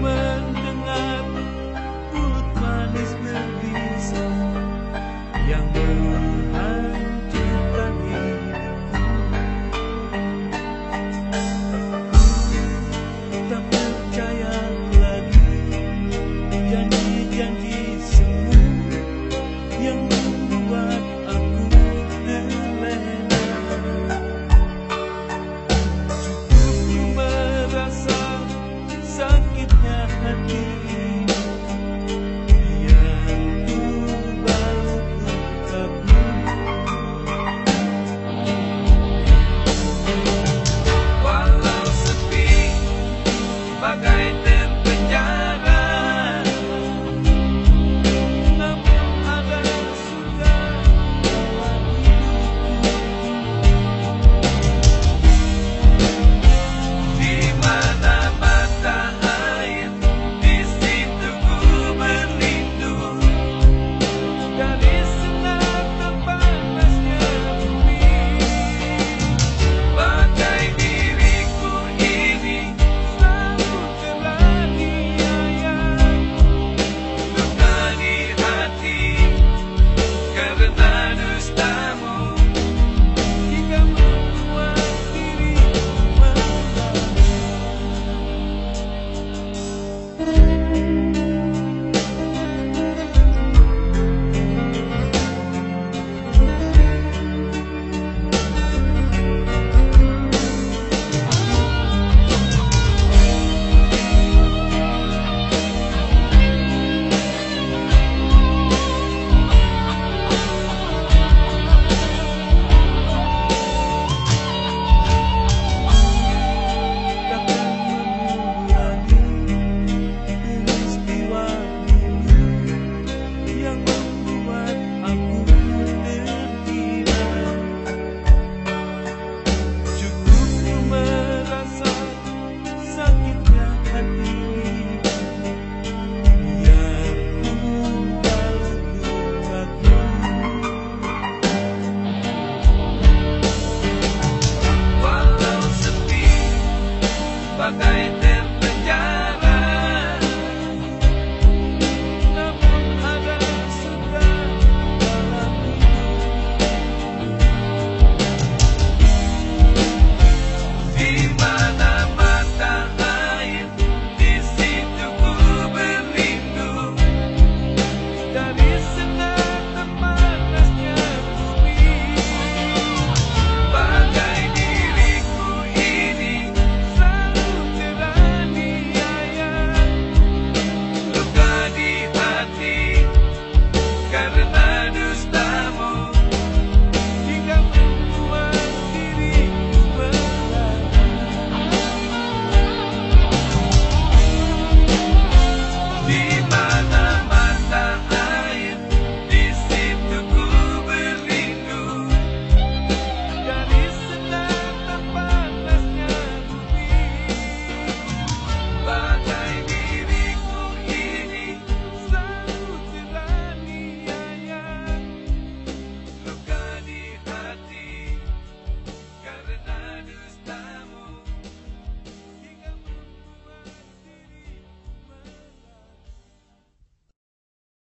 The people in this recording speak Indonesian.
们的爱。